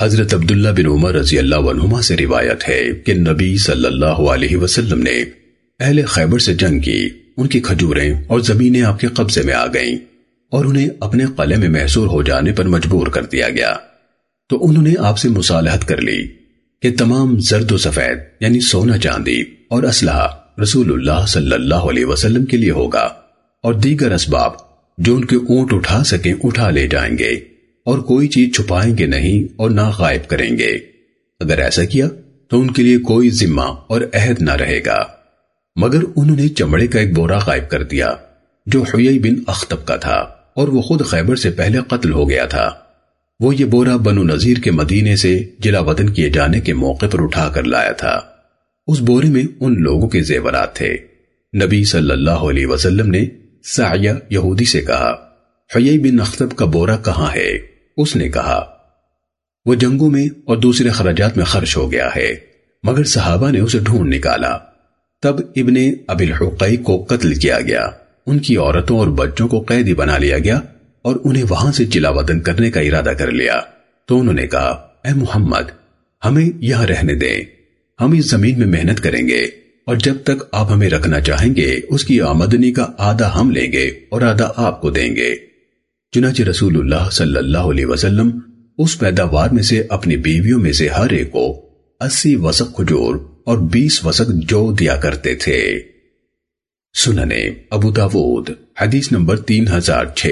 حضرت عبداللہ بن عمر رضی اللہ عنہما سے روایت ہے کہ نبی صلی اللہ علیہ وسلم نے اہل خیبر سے جنگ کی، ان کی کھجوریں اور زمینیں آپ کے قبضے میں آ گئیں اور انہیں اپنے قلعے میں محصور ہو جانے پر مجبور کر دیا گیا۔ تو انہوں نے آپ سے مصالحت کر لی کہ تمام زرد و سفید یعنی سونا چاندی اور اسلحہ رسول اللہ صلی اللہ علیہ وسلم کے لیے ہوگا اور دیگر اسباب جو ان کے اونٹ اٹھا سکیں، اٹھا لے جائیں گے۔ اور کوئی چیز چھپائیں گے نہیں اور نہ غائب کریں گے۔ اگر ایسا کیا تو ان کے لیے کوئی ذمہ اور عہد نہ رہے گا۔ مگر انہوں نے چمڑے کا ایک بورا غائب کر دیا، جو حیئی بن اختب کا تھا، اور وہ خود خیبر سے پہلے قتل ہو گیا تھا۔ وہ یہ بورا بنو نذیر کے مدینے سے جلا وطن کیے جانے کے موقع پر اٹھا کر لایا تھا۔ اس بورے میں ان لوگوں کے زیورات تھے۔ نبی صلی اللہ علیہ وسلم نے سایہ یہودی سے کہا حیئی بن اختب کا بورا کہاں ہے؟ اس نے کہا، وہ جنگوں میں اور دوسرے خراجات میں خرچ ہو گیا ہے، مگر صحابہ نے اسے ڈھونڈ نکالا۔ تب ابن اب الحقی کو قتل کیا گیا۔ ان کی عورتوں اور بچوں کو قیدی بنا لیا گیا اور انہیں وہاں سے چلا ودن کرنے کا ارادہ کر لیا۔ تو انہوں نے کہا، اے محمد، ہمیں یہاں رہنے دیں۔ ہم اس زمین میں محنت کریں گے اور جب تک آپ ہمیں رکھنا چاہیں گے، اس کی آمدنی کا آدھا ہم لیں گے اور آدھا آپ کو دیں گے۔ چنانچہ رسول اللہ صلی اللہ علیہ وسلم اس پیداوار میں سے اپنی بیویوں میں سے ہر ایک کو اسی وسق کھجور اور بیس وسق جو دیا کرتے تھے۔ سننے ابو داود، حدیث نمبر تین ہزار چھ۔